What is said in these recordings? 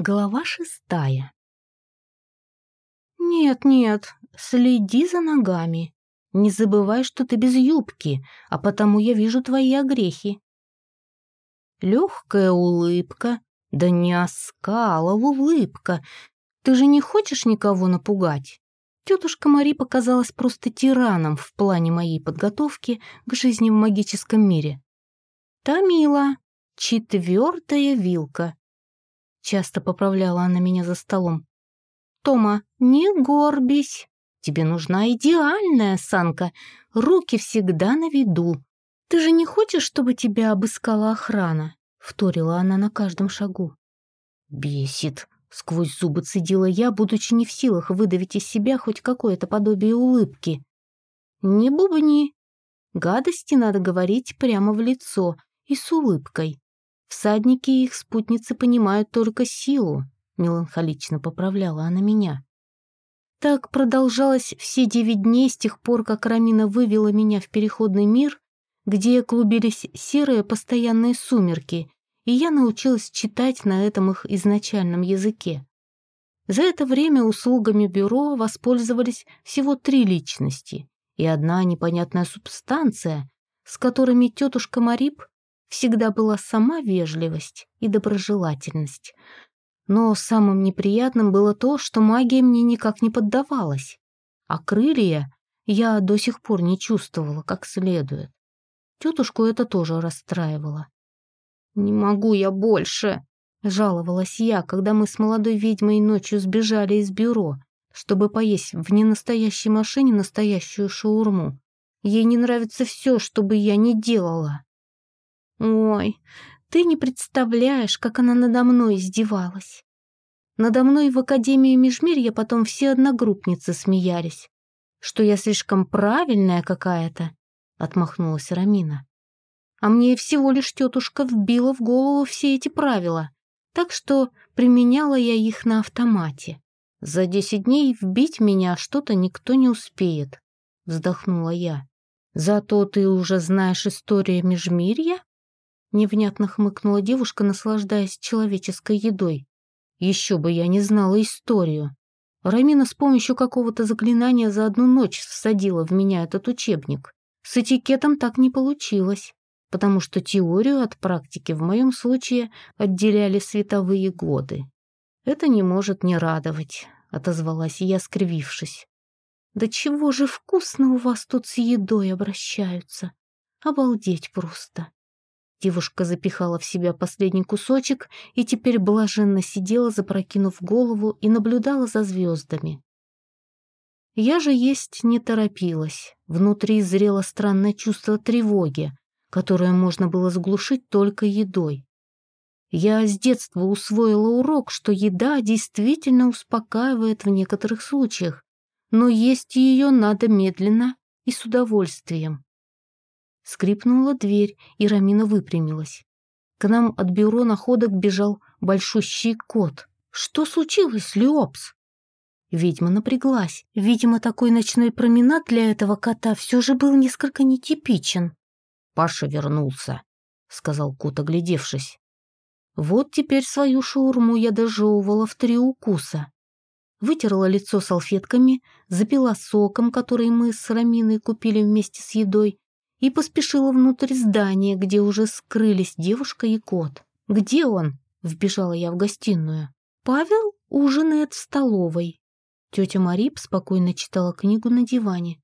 Глава шестая. «Нет-нет, следи за ногами. Не забывай, что ты без юбки, а потому я вижу твои огрехи». Легкая улыбка, да не оскала, улыбка. Ты же не хочешь никого напугать? Тетушка Мари показалась просто тираном в плане моей подготовки к жизни в магическом мире. Тамила, четвертая вилка, Часто поправляла она меня за столом. «Тома, не горбись. Тебе нужна идеальная осанка. Руки всегда на виду. Ты же не хочешь, чтобы тебя обыскала охрана?» Вторила она на каждом шагу. «Бесит», — сквозь зубы цедила я, будучи не в силах выдавить из себя хоть какое-то подобие улыбки. «Не бубни. Гадости надо говорить прямо в лицо и с улыбкой. Всадники и их спутницы понимают только силу, меланхолично поправляла она меня. Так продолжалось все девять дней с тех пор, как Рамина вывела меня в переходный мир, где клубились серые постоянные сумерки, и я научилась читать на этом их изначальном языке. За это время услугами бюро воспользовались всего три личности и одна непонятная субстанция, с которыми тетушка Марип всегда была сама вежливость и доброжелательность. Но самым неприятным было то, что магия мне никак не поддавалась, а крылья я до сих пор не чувствовала как следует. Тетушку это тоже расстраивало. «Не могу я больше», — жаловалась я, когда мы с молодой ведьмой ночью сбежали из бюро, чтобы поесть в ненастоящей машине настоящую шаурму. Ей не нравится все, что бы я ни делала. Ой, ты не представляешь, как она надо мной издевалась. Надо мной в Академии Межмирья потом все одногруппницы смеялись, что я слишком правильная какая-то, отмахнулась Рамина. А мне всего лишь тетушка вбила в голову все эти правила, так что применяла я их на автомате. За десять дней вбить меня что-то никто не успеет, вздохнула я. Зато ты уже знаешь историю Межмирья? Невнятно хмыкнула девушка, наслаждаясь человеческой едой. Еще бы я не знала историю. Рамина с помощью какого-то заклинания за одну ночь всадила в меня этот учебник. С этикетом так не получилось, потому что теорию от практики в моем случае отделяли световые годы. «Это не может не радовать», — отозвалась я, скривившись. «Да чего же вкусно у вас тут с едой обращаются! Обалдеть просто!» Девушка запихала в себя последний кусочек и теперь блаженно сидела, запрокинув голову и наблюдала за звездами. Я же есть не торопилась. Внутри зрело странное чувство тревоги, которое можно было сглушить только едой. Я с детства усвоила урок, что еда действительно успокаивает в некоторых случаях, но есть ее надо медленно и с удовольствием. Скрипнула дверь, и Рамина выпрямилась. К нам от бюро находок бежал большущий кот. «Что случилось, Леопс?» Ведьма напряглась. Видимо, такой ночной променад для этого кота все же был несколько нетипичен. «Паша вернулся», — сказал кот, оглядевшись. Вот теперь свою шаурму я дожевывала в три укуса. Вытерла лицо салфетками, запила соком, который мы с Раминой купили вместе с едой, и поспешила внутрь здания, где уже скрылись девушка и кот. «Где он?» — вбежала я в гостиную. «Павел ужинает в столовой». Тетя Марип спокойно читала книгу на диване.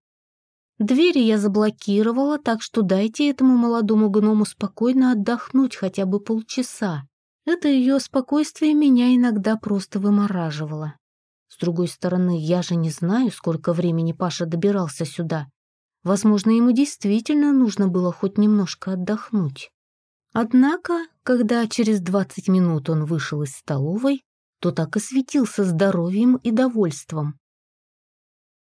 «Двери я заблокировала, так что дайте этому молодому гному спокойно отдохнуть хотя бы полчаса. Это ее спокойствие меня иногда просто вымораживало. С другой стороны, я же не знаю, сколько времени Паша добирался сюда. Возможно, ему действительно нужно было хоть немножко отдохнуть. Однако, когда через 20 минут он вышел из столовой, то так и светился здоровьем и довольством.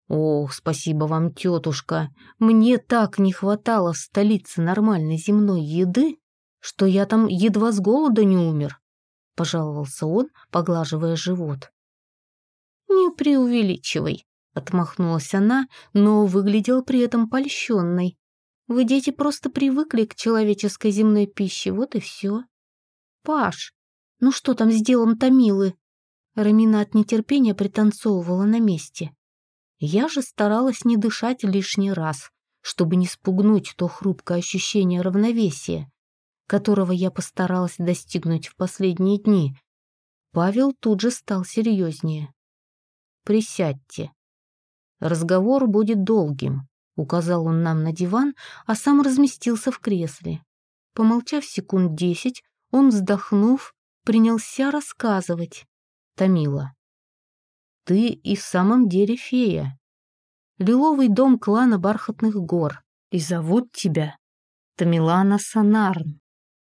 «Ох, спасибо вам, тетушка, мне так не хватало в столице нормальной земной еды, что я там едва с голода не умер», — пожаловался он, поглаживая живот. «Не преувеличивай», Отмахнулась она, но выглядела при этом польщенной. Вы, дети, просто привыкли к человеческой земной пище, вот и все. Паш, Ну что там с делом Томилы?» Рамина от нетерпения пританцовывала на месте. Я же старалась не дышать лишний раз, чтобы не спугнуть то хрупкое ощущение равновесия, которого я постаралась достигнуть в последние дни. Павел тут же стал серьезнее. «Присядьте. Разговор будет долгим», — указал он нам на диван, а сам разместился в кресле. Помолчав секунд десять, он, вздохнув, принялся рассказывать. Томила. «Ты и в самом деле фея. Лиловый дом клана Бархатных гор. И зовут тебя Тамилана Санарн.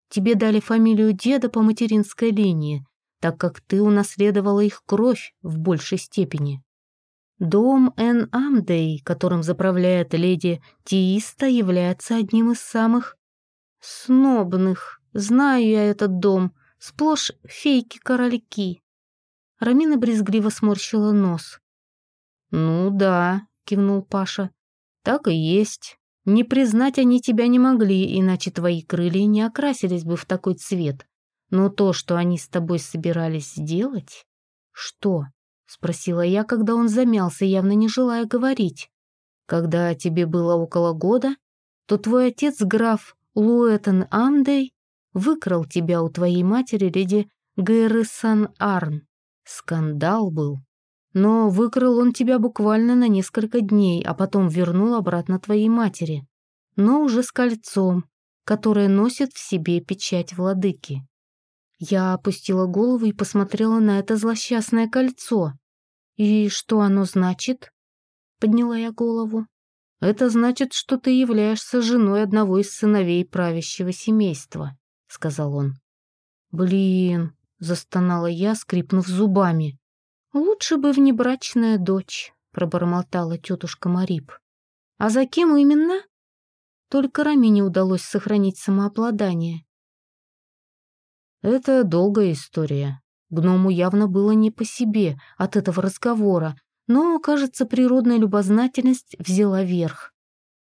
Тебе дали фамилию деда по материнской линии, так как ты унаследовала их кровь в большей степени. Дом Эн Амдей, которым заправляет леди Тииста, является одним из самых снобных. Знаю я этот дом, сплошь фейки-корольки. Рамина брезгливо сморщила нос. «Ну да», — кивнул Паша, — «так и есть. Не признать они тебя не могли, иначе твои крылья не окрасились бы в такой цвет. Но то, что они с тобой собирались сделать...» «Что?» — спросила я, когда он замялся, явно не желая говорить. «Когда тебе было около года, то твой отец, граф Луэтон Амдей, выкрал тебя у твоей матери, леди Гэррисан Арн. Скандал был. Но выкрал он тебя буквально на несколько дней, а потом вернул обратно твоей матери. Но уже с кольцом, которое носит в себе печать владыки. Я опустила голову и посмотрела на это злосчастное кольцо. «И что оно значит?» Подняла я голову. «Это значит, что ты являешься женой одного из сыновей правящего семейства», — сказал он. «Блин, Застонала я, скрипнув зубами. «Лучше бы внебрачная дочь», — пробормотала тетушка Марип. «А за кем именно?» Только Рамине удалось сохранить самообладание. «Это долгая история. Гному явно было не по себе от этого разговора, но, кажется, природная любознательность взяла верх.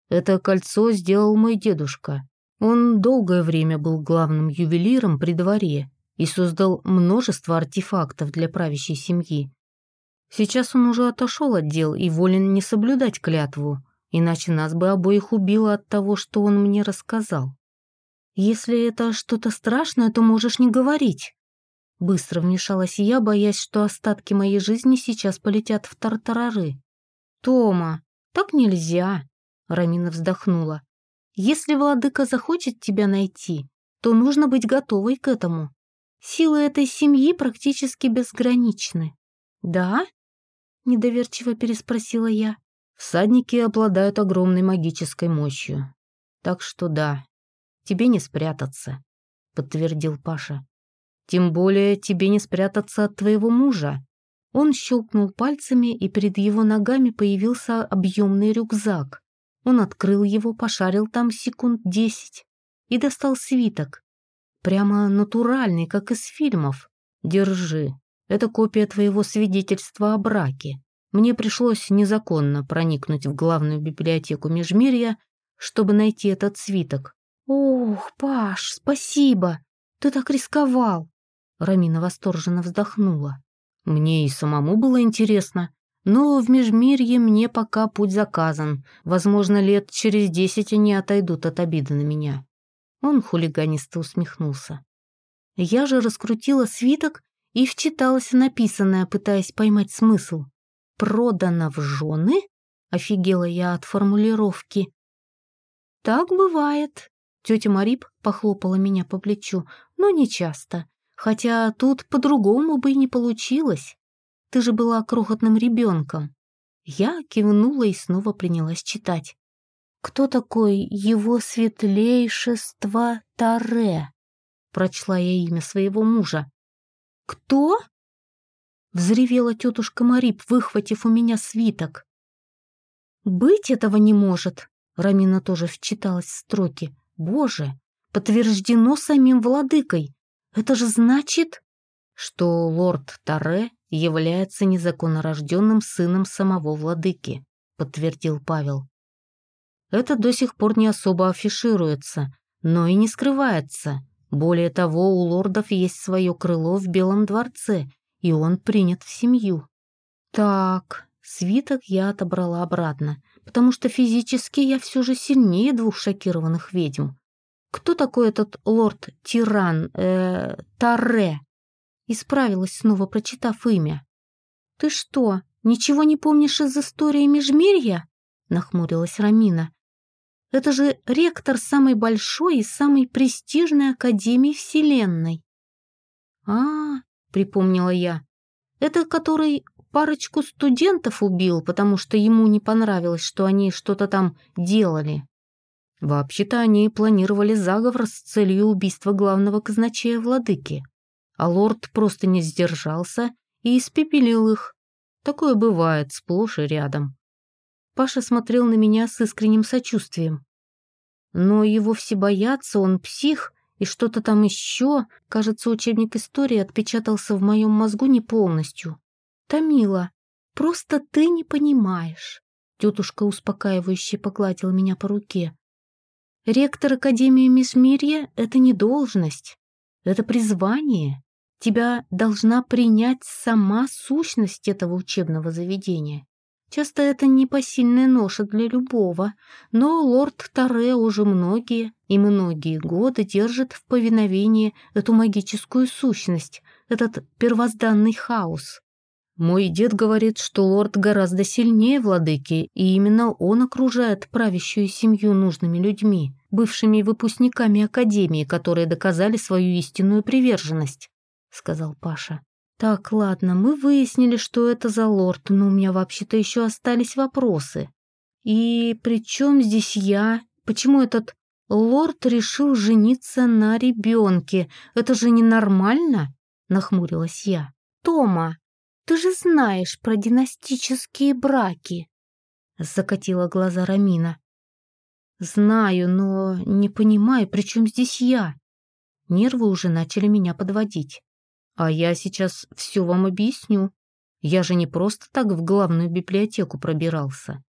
Это кольцо сделал мой дедушка. Он долгое время был главным ювелиром при дворе и создал множество артефактов для правящей семьи. Сейчас он уже отошел от дел и волен не соблюдать клятву, иначе нас бы обоих убило от того, что он мне рассказал. Если это что-то страшное, то можешь не говорить. Быстро вмешалась я, боясь, что остатки моей жизни сейчас полетят в тартарары. «Тома, так нельзя!» — Рамина вздохнула. «Если владыка захочет тебя найти, то нужно быть готовой к этому. Силы этой семьи практически безграничны. Да? Недоверчиво переспросила я. Всадники обладают огромной магической мощью. Так что да, тебе не спрятаться, подтвердил Паша. Тем более тебе не спрятаться от твоего мужа. Он щелкнул пальцами, и перед его ногами появился объемный рюкзак. Он открыл его, пошарил там секунд десять и достал свиток, Прямо натуральный, как из фильмов. Держи. Это копия твоего свидетельства о браке. Мне пришлось незаконно проникнуть в главную библиотеку Межмирья, чтобы найти этот свиток. «Ох, Паш, спасибо! Ты так рисковал!» Рамина восторженно вздохнула. «Мне и самому было интересно, но в Межмирье мне пока путь заказан. Возможно, лет через десять они отойдут от обиды на меня. Он хулиганисто усмехнулся. Я же раскрутила свиток и вчиталась в написанное, пытаясь поймать смысл. «Продано в жены?» — офигела я от формулировки. «Так бывает», — тетя Марип похлопала меня по плечу, но не часто. Хотя тут по-другому бы и не получилось. Ты же была крохотным ребенком. Я кивнула и снова принялась читать. «Кто такой его светлейшество Таре?» Прочла я имя своего мужа. «Кто?» Взревела тетушка Марип, выхватив у меня свиток. «Быть этого не может!» Рамина тоже вчиталась в строки. «Боже, подтверждено самим владыкой. Это же значит...» что лорд Таре является незаконнорожденным сыном самого владыки, подтвердил Павел. Это до сих пор не особо афишируется, но и не скрывается. Более того, у лордов есть свое крыло в Белом дворце, и он принят в семью. Так, свиток я отобрала обратно, потому что физически я все же сильнее двух шокированных ведьм. Кто такой этот лорд-тиран, э, Таре? Исправилась снова, прочитав имя. «Ты что, ничего не помнишь из истории Межмирья?» Нахмурилась Рамина. «Это же ректор самой большой и самой престижной академии Вселенной». «А, — припомнила я, — это который парочку студентов убил, потому что ему не понравилось, что они что-то там делали». Вообще-то они планировали заговор с целью убийства главного казначея владыки а лорд просто не сдержался и испепелил их. Такое бывает сплошь и рядом. Паша смотрел на меня с искренним сочувствием. Но его все боятся, он псих, и что-то там еще, кажется, учебник истории отпечатался в моем мозгу не полностью. Томила, просто ты не понимаешь. Тетушка успокаивающе погладила меня по руке. Ректор Академии Межмирья — это не должность, это призвание. Тебя должна принять сама сущность этого учебного заведения. Часто это непосильная ноша для любого, но лорд Таре уже многие и многие годы держит в повиновении эту магическую сущность, этот первозданный хаос. Мой дед говорит, что лорд гораздо сильнее владыки, и именно он окружает правящую семью нужными людьми, бывшими выпускниками академии, которые доказали свою истинную приверженность сказал Паша. «Так, ладно, мы выяснили, что это за лорд, но у меня вообще-то еще остались вопросы. И при чем здесь я? Почему этот лорд решил жениться на ребенке? Это же ненормально?» — нахмурилась я. «Тома, ты же знаешь про династические браки!» — закатила глаза Рамина. «Знаю, но не понимаю, при чем здесь я?» Нервы уже начали меня подводить. А я сейчас все вам объясню. Я же не просто так в главную библиотеку пробирался.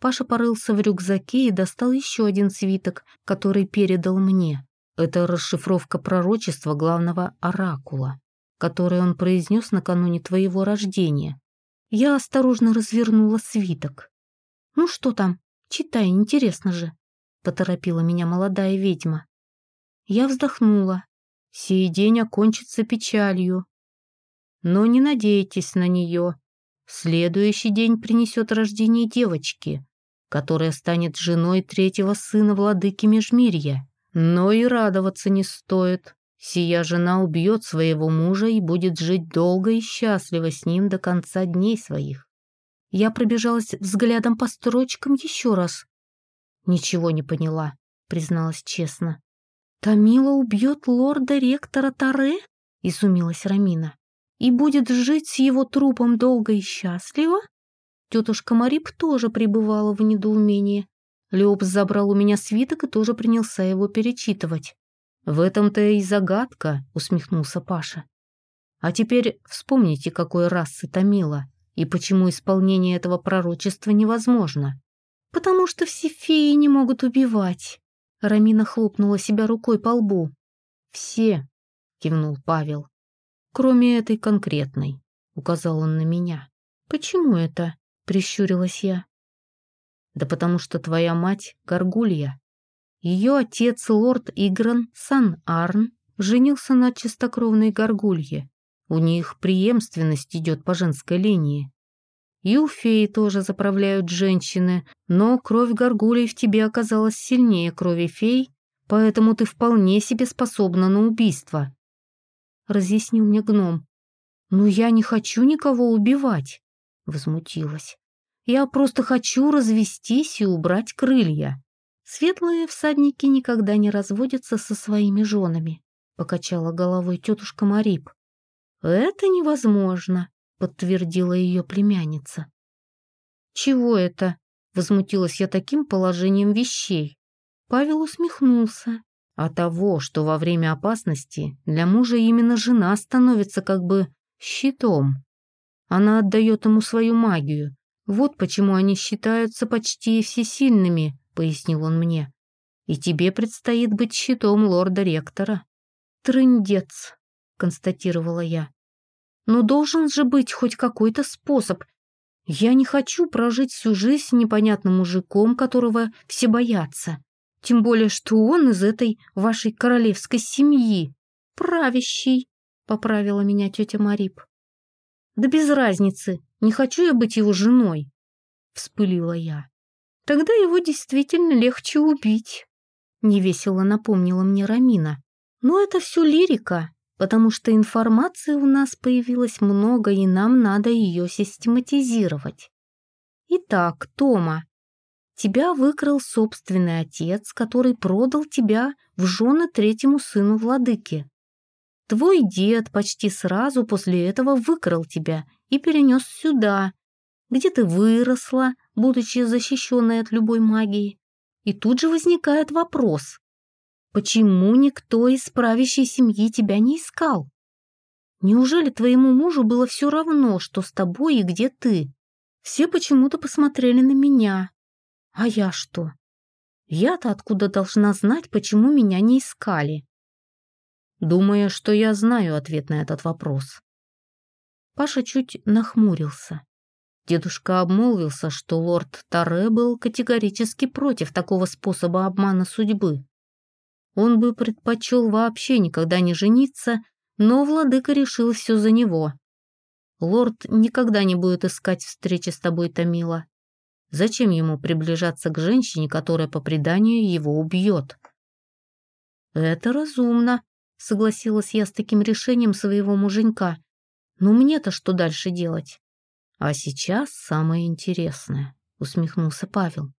Паша порылся в рюкзаке и достал еще один свиток, который передал мне. Это расшифровка пророчества главного оракула, которое он произнес накануне твоего рождения. Я осторожно развернула свиток. «Ну что там? Читай, интересно же», — поторопила меня молодая ведьма. Я вздохнула, Сей день окончится печалью. Но не надейтесь на нее. Следующий день принесет рождение девочки, которая станет женой третьего сына владыки Межмирья. Но и радоваться не стоит. Сия жена убьет своего мужа и будет жить долго и счастливо с ним до конца дней своих. Я пробежалась взглядом по строчкам еще раз. Ничего не поняла, призналась честно. «Тамила убьет лорда-ректора Таре?» — изумилась Рамина. «И будет жить с его трупом долго и счастливо?» Тетушка Марип тоже пребывала в недоумении. Леопс забрал у меня свиток и тоже принялся его перечитывать. «В этом-то и загадка», — усмехнулся Паша. «А теперь вспомните, какой расы Тамила и почему исполнение этого пророчества невозможно. Потому что все феи не могут убивать», Рамина хлопнула себя рукой по лбу. «Все», — кивнул Павел. «Кроме этой конкретной», — указал он на меня. «Почему это?» — прищурилась я. «Да потому что твоя мать — горгулья. Ее отец, лорд Игран Сан-Арн, женился на чистокровной горгулье. У них преемственность идет по женской линии. И у феи тоже заправляют женщины, но кровь горгулей в тебе оказалась сильнее крови фей, поэтому ты вполне себе способна на убийство. Разъяснил мне гном. «Но я не хочу никого убивать», — возмутилась. «Я просто хочу развестись и убрать крылья. Светлые всадники никогда не разводятся со своими женами», — покачала головой тетушка Марип. «Это невозможно подтвердила ее племянница. «Чего это?» — возмутилась я таким положением вещей. Павел усмехнулся. А того, что во время опасности для мужа именно жена становится как бы щитом. Она отдает ему свою магию. Вот почему они считаются почти всесильными, пояснил он мне. И тебе предстоит быть щитом лорда-ректора. трындец», — констатировала я. «Но должен же быть хоть какой-то способ. Я не хочу прожить всю жизнь с непонятным мужиком, которого все боятся. Тем более, что он из этой вашей королевской семьи. Правящий», — поправила меня тетя Марип. «Да без разницы, не хочу я быть его женой», — вспылила я. «Тогда его действительно легче убить», — невесело напомнила мне Рамина. «Но это все лирика, потому что информации у нас появилось много, и нам надо ее систематизировать. Итак, Тома, тебя выкрал собственный отец, который продал тебя в жены третьему сыну владыки. Твой дед почти сразу после этого выкрал тебя и перенес сюда, где ты выросла, будучи защищенной от любой магии. И тут же возникает вопрос, почему никто из правящей семьи тебя не искал? Неужели твоему мужу было все равно, что с тобой и где ты? Все почему-то посмотрели на меня. А я что? Я-то откуда должна знать, почему меня не искали? Думаю, что я знаю ответ на этот вопрос. Паша чуть нахмурился. Дедушка обмолвился, что лорд Таре был категорически против такого способа обмана судьбы. Он бы предпочел вообще никогда не жениться, но владыка решил все за него. Лорд никогда не будет искать встречи с тобой, Томила. Зачем ему приближаться к женщине, которая по преданию его убьет? Это разумно, согласилась я с таким решением своего муженька. Но мне-то что дальше делать? А сейчас самое интересное, усмехнулся Павел.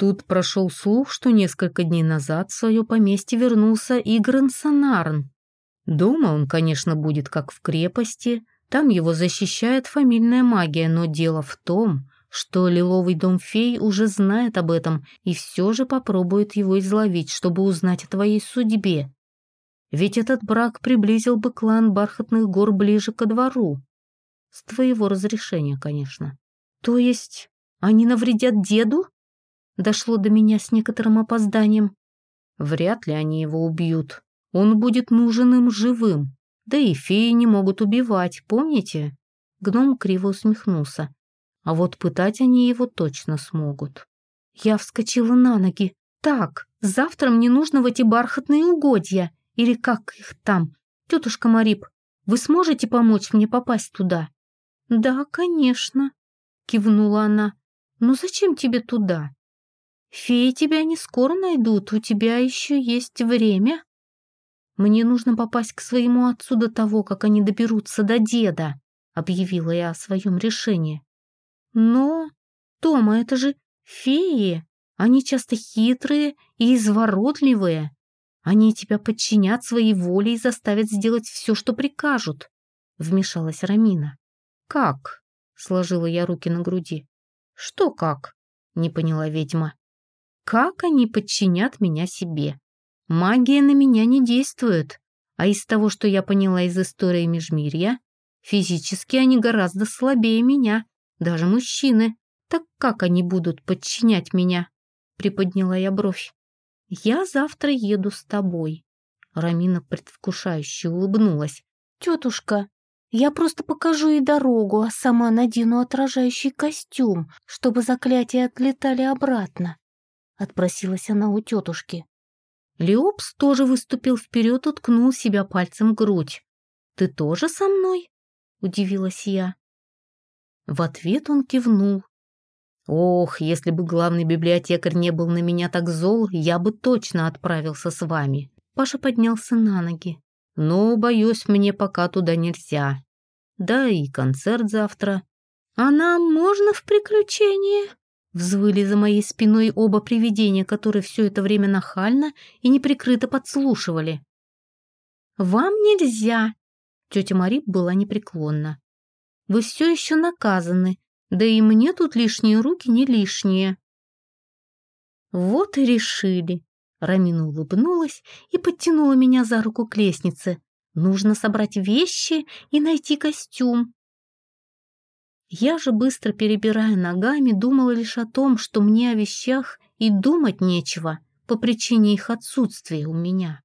Тут прошел слух, что несколько дней назад в свое поместье вернулся Игран Санарн. Дома он, конечно, будет как в крепости, там его защищает фамильная магия, но дело в том, что Лиловый дом фей уже знает об этом и все же попробует его изловить, чтобы узнать о твоей судьбе. Ведь этот брак приблизил бы клан Бархатных гор ближе ко двору. С твоего разрешения, конечно. То есть они навредят деду? Дошло до меня с некоторым опозданием. Вряд ли они его убьют. Он будет нужен им живым. Да и феи не могут убивать, помните? Гном криво усмехнулся. А вот пытать они его точно смогут. Я вскочила на ноги. Так, завтра мне нужно в эти бархатные угодья. Или как их там? Тетушка Марип, вы сможете помочь мне попасть туда? Да, конечно, кивнула она. Но зачем тебе туда? Феи тебя не скоро найдут, у тебя еще есть время. Мне нужно попасть к своему отцу до того, как они доберутся до деда, объявила я о своем решении. Но, Тома, это же феи. Они часто хитрые и изворотливые. Они тебя подчинят своей воле и заставят сделать все, что прикажут, вмешалась Рамина. Как? Сложила я руки на груди. Что как? Не поняла ведьма. Как они подчинят меня себе? Магия на меня не действует, а из того, что я поняла из истории Межмирья, физически они гораздо слабее меня, даже мужчины. Так как они будут подчинять меня? Приподняла я бровь. Я завтра еду с тобой. Рамина предвкушающе улыбнулась. Тетушка, я просто покажу ей дорогу, а сама надену отражающий костюм, чтобы заклятия отлетали обратно. Отпросилась она у тетушки. Леопс тоже выступил вперед, уткнул себя пальцем в грудь. «Ты тоже со мной?» — удивилась я. В ответ он кивнул. «Ох, если бы главный библиотекарь не был на меня так зол, я бы точно отправился с вами». Паша поднялся на ноги. «Но, боюсь, мне пока туда нельзя. Да и концерт завтра». «А нам можно в приключения?» Взвыли за моей спиной оба привидения, которые все это время нахально и неприкрыто подслушивали. «Вам нельзя!» Тетя Мари была непреклонна. «Вы все еще наказаны, да и мне тут лишние руки не лишние». «Вот и решили!» Рамина улыбнулась и подтянула меня за руку к лестнице. «Нужно собрать вещи и найти костюм. Я же, быстро перебирая ногами, думала лишь о том, что мне о вещах и думать нечего по причине их отсутствия у меня.